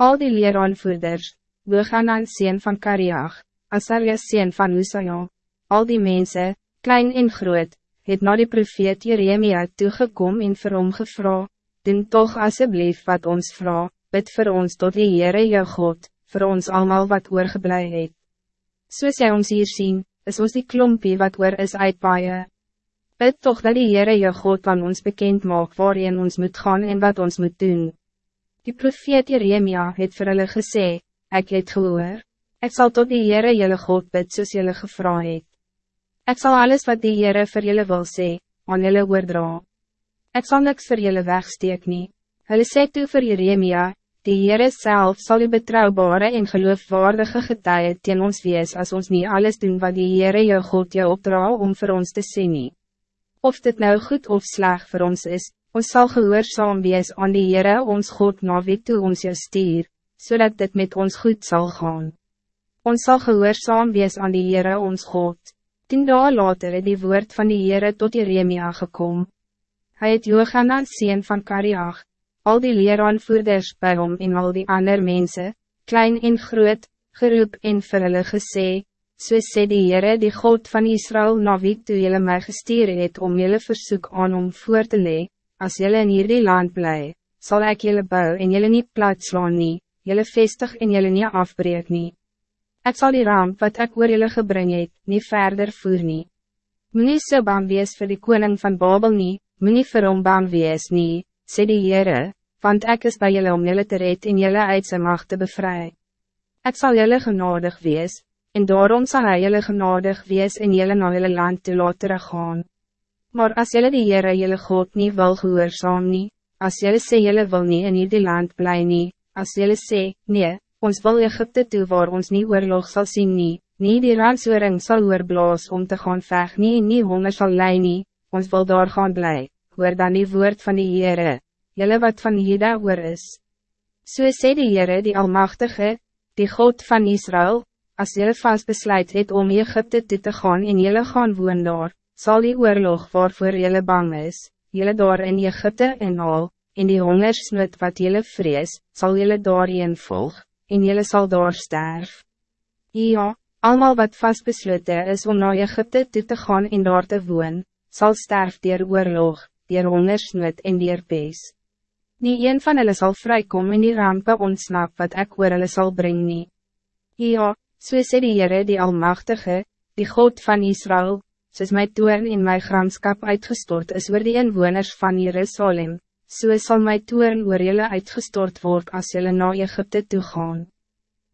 Al die leeraanvoerders, Boganan sien van Kariach, Asarias sien van Usaja, al die mensen, klein en groot, het na die profeet Jeremia toegekom en vir hom gevra, doen toch alsjeblieft wat ons vra, bid voor ons tot die Heere jou God, voor ons allemaal wat oorgeblij het. Soos jy ons hier zien, is ons die klompie wat oor is uitpaaie. Bid toch dat die Heere jou God van ons bekend maak waarin ons moet gaan en wat ons moet doen. Die profeet Jeremia het vir hulle gesê, ek het gehoor, ek zal tot die Heere jylle God bid soos jylle gevra het. Ik zal alles wat die Heere vir julle wil sê, aan julle oordra. Ek sal niks vir julle wegsteek nie. Hulle sê toe vir Jeremia, die Heere self sal die betrouwbare en geloofwaardige getuie teen ons wees als ons niet alles doen wat die Heere jou God jou opdra om voor ons te sê nie. Of dit nou goed of sleg voor ons is, ons zal gehoorzaam wees aan die Heere ons God na wie toe ons jou stuur, zodat dit met ons goed zal gaan. Ons zal gehoorzaam wees aan die Heere ons God. Tien dagen later het die woord van die Heere tot Jeremia gekom. Hij het Johanan sien van Kariach, al die leeraanvoerders by hom en al die ander mensen, klein en groot, geroep en vir hulle gesê, so sê die Heere die God van Israël na wie toe jylle my gestuur het om jylle versoek aan om voor te lee, as jylle in hierdie land bly, zal ik jylle bou en jylle nie plat slaan nie, jylle vestig en jylle nie afbreek nie. Ik zal die ramp wat ik oor julle gebring het, nie verder voer nie. Moe nie so bang wees vir die koning van Babel nie, moe nie vir hom bang wees nie, sê die Heere, want ik is bij julle om julle te red en julle uit sy macht te bevry. Ik zal julle genadig wees, en daarom zal hij julle genadig wees en julle na julle land te laat teruggaan. Maar als julle die Heere julle God niet wil gehoorzaam nie, as julle sê julle wil nie in die land bly nie, as julle sê, nee, ons wil Egypte toe waar ons niet oorlog zal zien nie, nie die ransoring sal oorblaas om te gaan veg nie en nie honger sal lei nie, ons wil daar gaan bly, hoor dan die woord van die Heere, jylle wat van Jeda oor is. So sê die Heere die Almachtige, die God van Israël, als jylle vast besluit het om Egypte toe te gaan en jylle gaan woon daar, sal die oorlog waarvoor jylle bang is, jylle daar in Egypte en al, en die hongersnood wat jylle vrees, sal jylle daarin volg en jullie zal daar sterf. Ja, allemaal wat vastbesloten is om naar Egypte toe te gaan en daar te woon, zal sterf dier oorlog, dier hongersnood en dier pees. Nie een van hulle sal vrykom in die rampe ontsnap wat ek oor hulle sal bring nie. Ja, so sê die Heere die Almachtige, die God van Israël, soos my toorn en my gramskap uitgestort is oor die inwoners van Jerusalem, so sal my toorn oor julle uitgestort word als julle na Egypte toe gaan.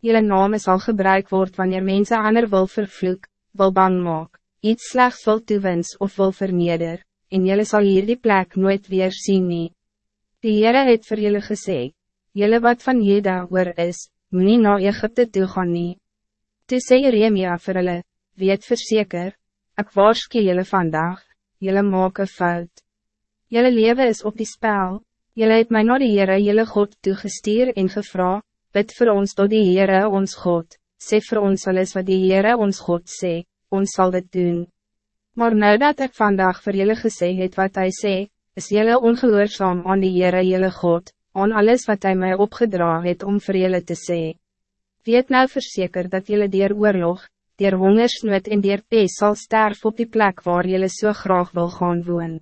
Julle name sal gebruik word wanneer mensen ander wil vervloek, wil bang maak, iets slechts wil toewens of wil verneder, en julle sal hier die plek nooit weer zien nie. Die Heere het vir julle gesê, julle wat van Jeda oor is, moet nie na Egypte toe gaan nie. Toe sê Jeremia vir hulle, weet verzeker, ek waarskie julle vandag, julle maak een fout. Jelle leven is op die spel. Jelle het mij naar de Heere jelle God toegestuur en gevra, bid voor ons tot die Heere ons God, sê voor ons alles wat die Heere ons God sê, ons zal dit doen. Maar nou dat ik vandaag voor jullie gesê het wat hij sê, is jelle ongehoorzaam aan die Heere jelle God, aan alles wat hij mij opgedra het om voor jullie te sê. Weet nou verzeker dat jullie dier oorlog, dier hongersnood en dier pees zal sterven op die plek waar jullie zo so graag wil gaan woon.